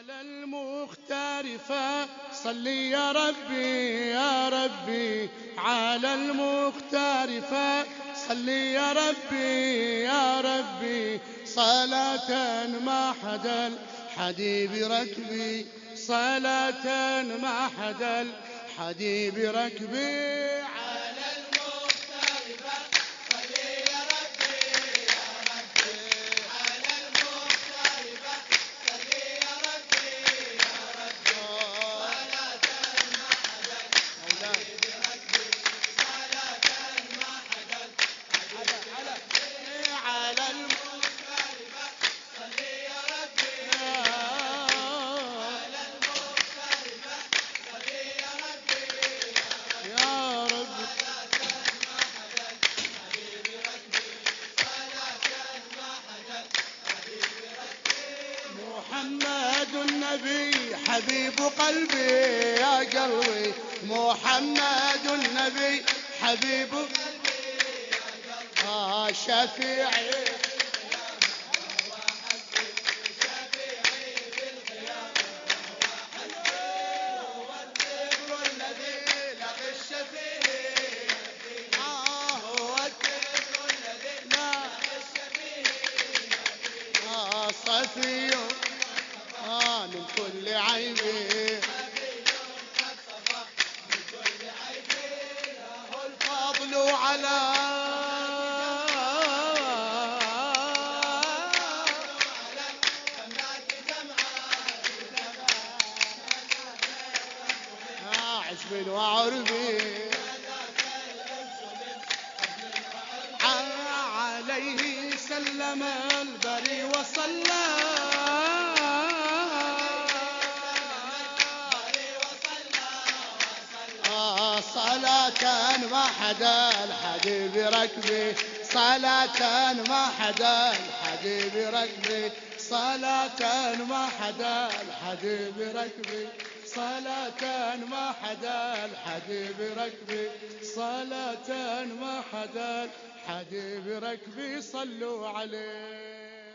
على المختار فصلي يا ربي يا ربي على المختار فصلي يا ربي يا ربي. صلاة ما حدا الحديب ركبي صلاة ما حدا الحديب ركبي. النبي حبيب قلبي يا قلبي. محمد النبي حبيب قلبي يا قلبي. آه شفيعي. صفي. من كل عيبي الفضل على عشب وعربي. عليه سلم صلاة ما حدا الحبيب ركبي صلاة ما حدا الحبيب ركبي صلاة ما حدا الحبيب ركبي صلاة ما حدا الحبيب ركبي صلاة ما حدا الحبيب ركبي صلوا عليه.